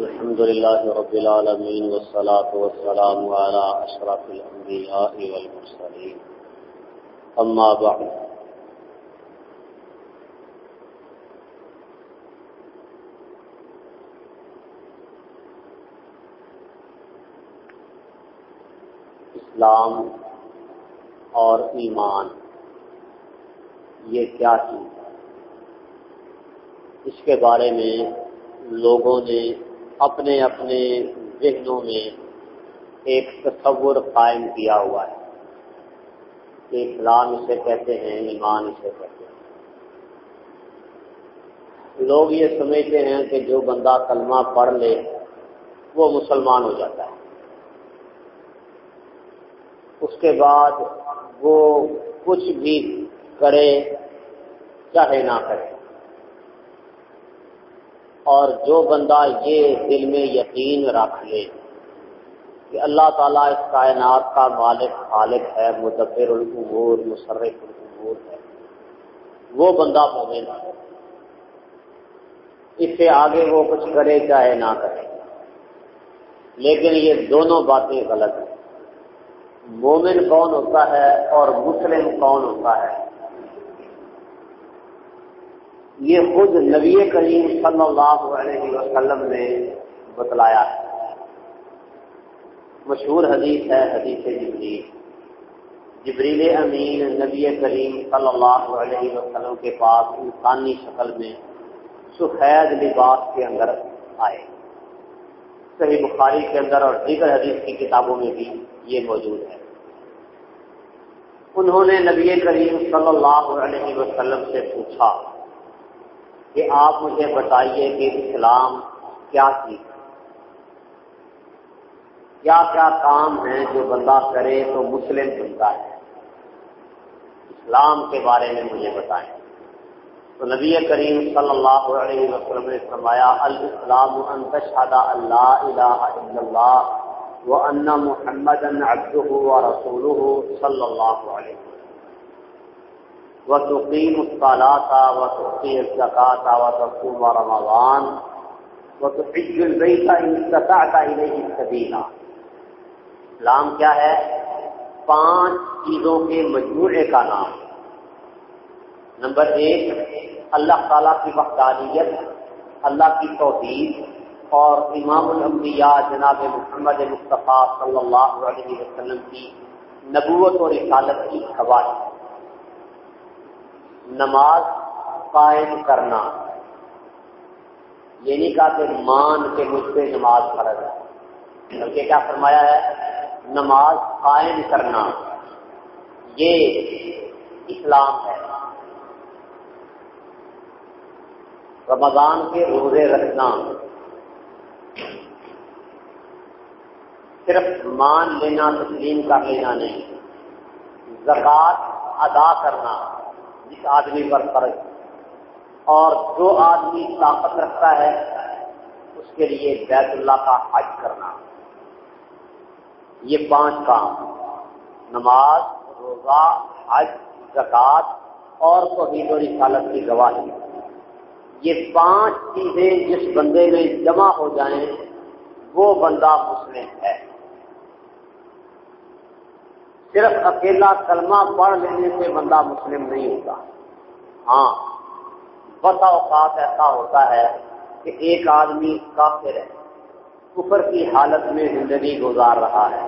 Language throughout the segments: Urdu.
الحمد لله رب العالمين والصلاة والسلام على أشرف الأنبياء والمرسلين. أما بعد. اسلام اور ایمان، یہ کیا چیز اس کے بارے میں لوگوں نے اپنے اپنے ذہنوں میں ایک تصور قائم کیا ہوا ہے۔ کہ اسلام اسے کہتے ہیں، ایمان اسے کہتے ہیں۔ لوگ یہ سمجھتے ہیں کہ جو بندہ کلمہ پڑھ لے، وہ مسلمان ہو جاتا ہے۔ اس کے بعد وہ کچھ بھی کرے، چاہے نہ کرے۔ اور جو بندہ یہ دل میں یقین رکھ لے کہ اللہ تعالیٰ اس کائنات کا مالک، خالق ہے، مدبر العمور مصرف العمور ہے، وہ بندہ مومن ہے۔ اس سے آگے وہ کچھ کرے چاہے نہ کرے۔ لیکن یہ دونوں باتیں غلط ہیں۔ مومن کون ہوتا ہے اور مسلم کون ہوتا ہے؟ یہ خود نبی کریم صلی اللہ علیہ وسلم نے بتلایا ہے۔ مشہور حدیث ہے حدیث جبریل۔ جبریل امین نبی کریم صلی اللہ علیہ وسلم کے پاس انسانی شکل میں سفید لباس کے اندر آئے۔ صحیح بخاری کے اندر اور دیگر حدیث کی کتابوں میں بھی یہ موجود ہے۔ انہوں نے نبی کریم صلی اللہ علیہ وسلم سے پوچھا کہ آپ مجھے بتائیے کہ اسلام کیا چیز کیا کیا کام ہیں جو بندہ کرے تو مسلم بنتا ہے۔ اسلام کے بارے میں مجھے بتائیں۔ تو نبی کریم صلی اللہ علیہ وسلم نے فرمایا، الاسلام ان تشهد اللہ الہ الا اللہ و ان محمد عبده ورسوله صلی اللہ علیہ وسلم. وتقيم الصلاة وتؤتي الزكاة وتصوم رمضان وتحج البيت إن استطعت إليه سبيلا. اسلام کیا ہے؟ پانچ چیزوں کے مجموعے کا نام. نمبر ایک، اللہ تعالیٰ کی وحدانیت، اللہ کی توحید اور امام الانبیاء جناب محمد مصطفیٰ صلی اللہ علیہ وسلم کی نبوت اور رسالت کی خواہش نماز قائم کرنا۔ یہ نہیں کہا کہ مان کے مجھ پہ نماز فرض ہے۔ بلکہ کیا فرمایا ہے؟ نماز قائم کرنا۔ یہ اسلام ہے۔ رمضان کے روزے رکھنا۔ صرف مان لینا، تسلیم کر لینا نہیں۔ زکات ادا کرنا۔ جس آدمی پر فرض اور جو آدمی طاقت رکھتا ہے، اس کے لیے بیت اللہ کا حج کرنا۔ یہ پانچ کام نماز، روزہ، حج، زکوٰۃ اور توحید و رسالت کی گواہی۔ یہ پانچ چیزیں جس بندے میں جمع ہو جائیں، وہ بندہ مسلم ہے۔ صرف اکیلا کلمہ پڑھ لینے سے بندہ مسلم نہیں ہوتا۔ ہاں بسا اوقات ایسا ہوتا ہے کہ ایک آدمی کافر ہے، کفر کی حالت میں زندگی گزار رہا ہے۔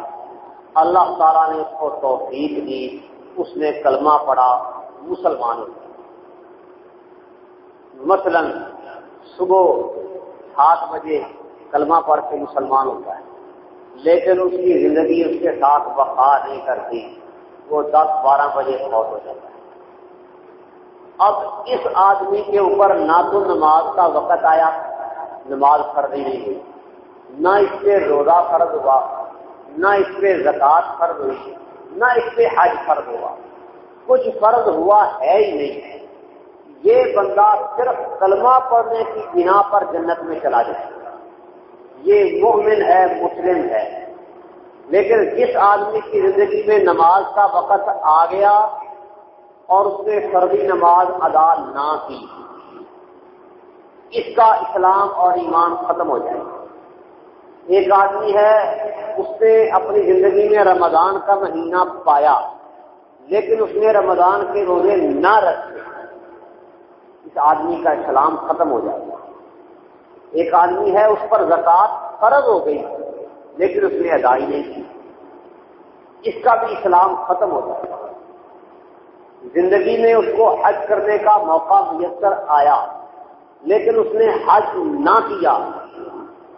اللہ تعالیٰ نے اس کو توفیق دی، اس نے کلمہ پڑھا مسلمان ہو مثلا صبح سات بجے کلمہ پڑھ کے مسلمان ہوتا ہے، لیکن اس کی زندگی اس کے ساتھ وقع نہیں کرتی، وہ دس بارہ بجے فوت ہو جاتا ہے۔ اب اس آدمی کے اوپر نہ تو نماز کا وقت آیا، نماز فرضی نہیں ہوئی۔ نہ اس پہ روزہ فرض ہوا، نہ اس پہ زکات فرض ہوئی، نہ اس پہ حج فرض ہوا۔ کچھ فرض ہوا ہے ہی نہیں۔ یہ بندہ صرف کلمہ پڑھنے کی بنا پر جنت میں چلا جائے گا۔ یہ مومن ہے، مسلم ہے۔ لیکن جس آدمی کی زندگی میں نماز کا وقت آ گیا اور اس نے فردی نماز ادا نہ کی، اس کا اسلام اور ایمان ختم ہو جائے۔ گا ایک آدمی ہے، اس نے اپنی زندگی میں رمضان کا مہینہ پایا، لیکن اس نے رمضان کے روزے نہ رکھے۔ اس آدمی کا اسلام ختم ہو جائے۔ گا ایک آدمی ہے، اس پر زکات فرض ہو گئی۔ لیکن اس نے ادائی نہیں کی۔ اس کا بھی اسلام ختم ہو جائے گا۔ زندگی میں اس کو حج کرنے کا موقع میسر آیا، لیکن اس نے حج نہ کیا۔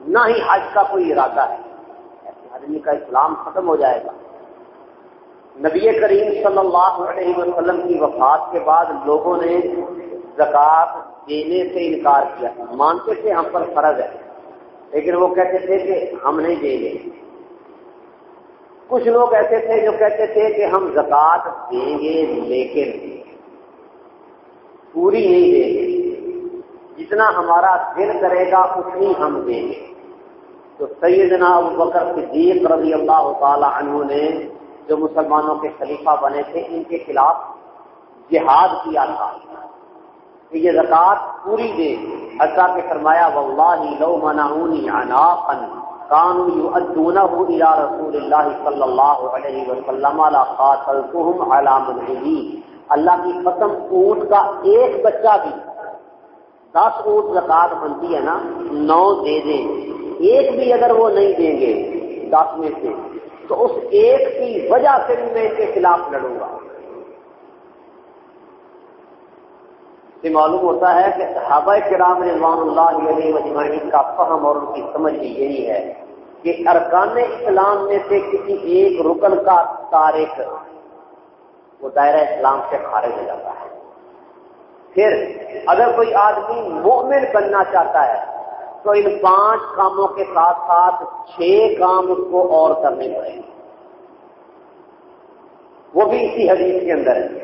نہ ہی حج کا کوئی ارادہ ہے۔ ایسے آدمی کا اسلام ختم ہو جائے گا۔ نبی کریم صلی اللہ علیہ وسلم کی وفات کے بعد لوگوں نے زکات دینے سے انکار کیا۔ مانتے تھے ہم پر فرض ہے۔ لیکن وہ کہتے تھے کہ ہم نہیں دیں گے۔ کچھ لوگ ایسے تھے جو کہتے تھے کہ ہم زکات دیں گے لیکن پوری نہیں دیں گے۔ جتنا ہمارا دل کرے گا اتنی ہم دیں گے۔ تو سیدنا ابو بکر صدیق رضی اللہ تعالی عنہ نے جو مسلمانوں کے خلیفہ بنے تھے، ان کے خلاف جہاد کیا تھا۔ کہ یہ زکات پوری دے۔ حضرت کے فرمایا واللہ لو منعونی عناقا کانو یؤدونه الى رسول اللہ صلی اللہ علیہ وسلم لا قاتلتهم على منعه اللہ کی قسم، اونٹ کا ایک بچہ بھی دس اونٹ زکات بنتی ہے نا، نو دے دیں۔ ایک بھی اگر وہ نہیں دیں گے دس میں سے، تو اس ایک کی وجہ سے بھی میں ان کے خلاف لڑوں گا۔ یہ معلوم ہوتا ہے کہ صحابہ کرام رضوان اللہ علیہ مجمعین کا فہم اور ان کی سمجھ بھی یہی ہے کہ ارکان اسلام میں سے کسی ایک رکن کا تاریخ وہ دائرہ اسلام سے خارج ہو جاتا ہے۔ پھر اگر کوئی آدمی مومن بننا چاہتا ہے تو ان پانچ کاموں کے ساتھ ساتھ چھ کام اس کو اور کرنے پڑیں۔ گے وہ بھی اسی حدیث کے اندر ہے۔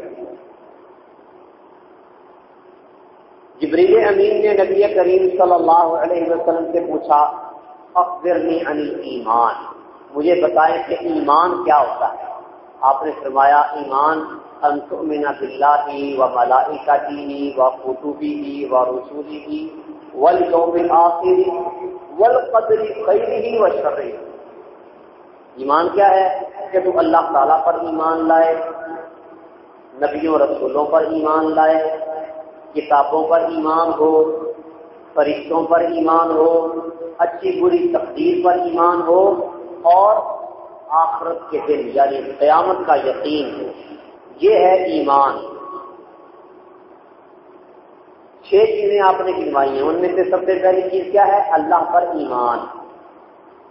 جبریل امین نے نبی کریم صلی اللہ علیہ وسلم سے پوچھا، اخبرنی عن ایمان مجھے بتائیں کہ ایمان کیا ہوتا ہے؟ آپ نے فرمایا، ایمان انتمن بلّہ و ملائکتی و قطبی و رسولی واليوم الآخر والقدر خیره و شره ایمان کیا ہے؟ کہ تو اللہ تعالیٰ پر ایمان لائے، نبیوں رسولوں پر ایمان لائے کتابوں پر ایمان ہو، فرشتوں پر ایمان ہو، اچھی بری تقدیر پر ایمان ہو اور آخرت کے دن یعنی قیامت کا یقین ہو۔ یہ ہے ایمان۔ چھ چیزیں آپ نے گنوائی ہیں، ان میں سے سب سے پہلی چیز کیا ہے؟ اللہ پر ایمان۔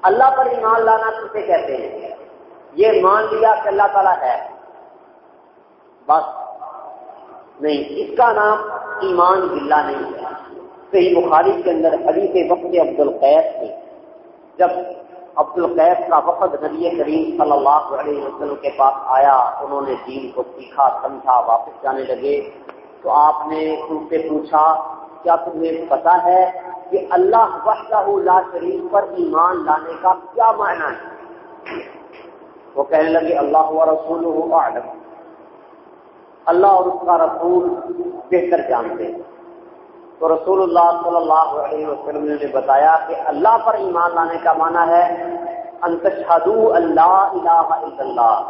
اللہ پر ایمان لانا کسے کہتے ہیں؟ یہ مان لیا کہ اللہ تعالیٰ ہے۔ بس نہیں، اس کا نام ایمان بلّہ نہیں ہے۔ صحیح بخاری کے اندر حدیث وقت عبد القیس تھے جب عبد القیس کا وقت نبی کریم صلی اللہ علیہ وسلم کے پاس آیا، انہوں نے دین کو سیکھا، سمجھا، واپس جانے لگے۔ تو آپ نے ان سے پوچھا، کیا تمہیں پتا ہے کہ اللہ وحدہ لا شریف پر ایمان لانے کا کیا معنی ہے؟ وہ کہنے لگے، اللہ رسول عالم اللہ اور اس کا رسول بہتر جانتے ہیں۔ تو رسول اللہ صلی اللہ علیہ وسلم نے بتایا کہ اللہ پر ایمان لانے کا معنی ہے انتشہدو اللہ الہ الا اللہ۔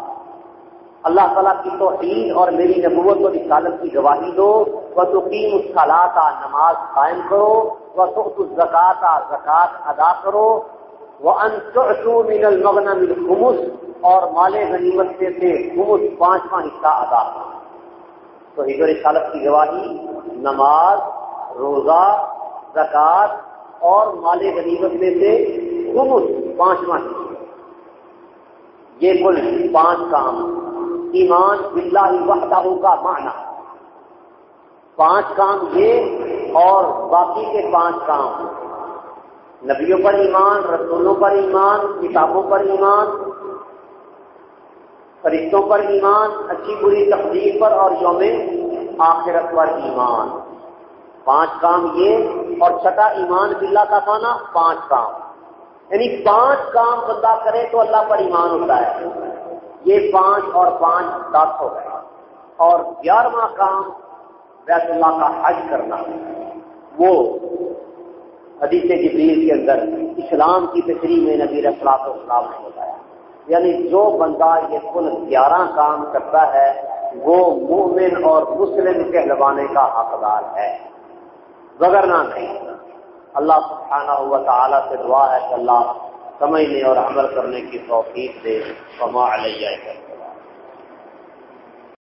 اللہ تعالیٰ کی توحید اور میری نبوت و رسالت کی گواہی دو۔ وہ تقیم الصلاط نماز قائم کرو۔ وہ سخت الزکات زکات ادا کرو۔ وہ انتو من المغنم الخمس اور مال غنیمت سے خمس، پانچواں حصہ ادا کرو۔ تو حضور رسالت کی گواہی، نماز، روزہ زکات اور مال غنیمت میں سے خمس پانچواں یہ کل پانچ کام۔ ایمان باللہ وحدہ کا معنی۔ پانچ کام یہ اور باقی کے پانچ کام۔ نبیوں پر ایمان، رسولوں پر ایمان، کتابوں پر ایمان فرشتوں پر ایمان، اچھی بری تقدیر پر اور یوم آخرت پر ایمان۔ پانچ کام یہ اور چھٹا ایمان بلا کا کھانا، پانچ کام۔ یعنی پانچ کام بندہ کرے تو اللہ پر ایمان ہوتا ہے۔ یہ پانچ اور پانچ دس ہو گئے۔ اور گیارہواں کام بیت اللہ کا حج کرنا۔ وہ حدیث جبریل کے اندر اسلام کی تشریح میں نبی اخلاق اسلام نے بتایا۔ یعنی جو بندہ یہ کل گیارہ کام کرتا ہے، وہ مومن اور مسلم کہلوانے کا حقدار ہے۔ وغیرہ نہیں اللہ سبحانہ ہوا تعالیٰ سے دعا ہے کہ اللہ سمجھنے اور عمل کرنے کی توفیق دے۔ فما علیہ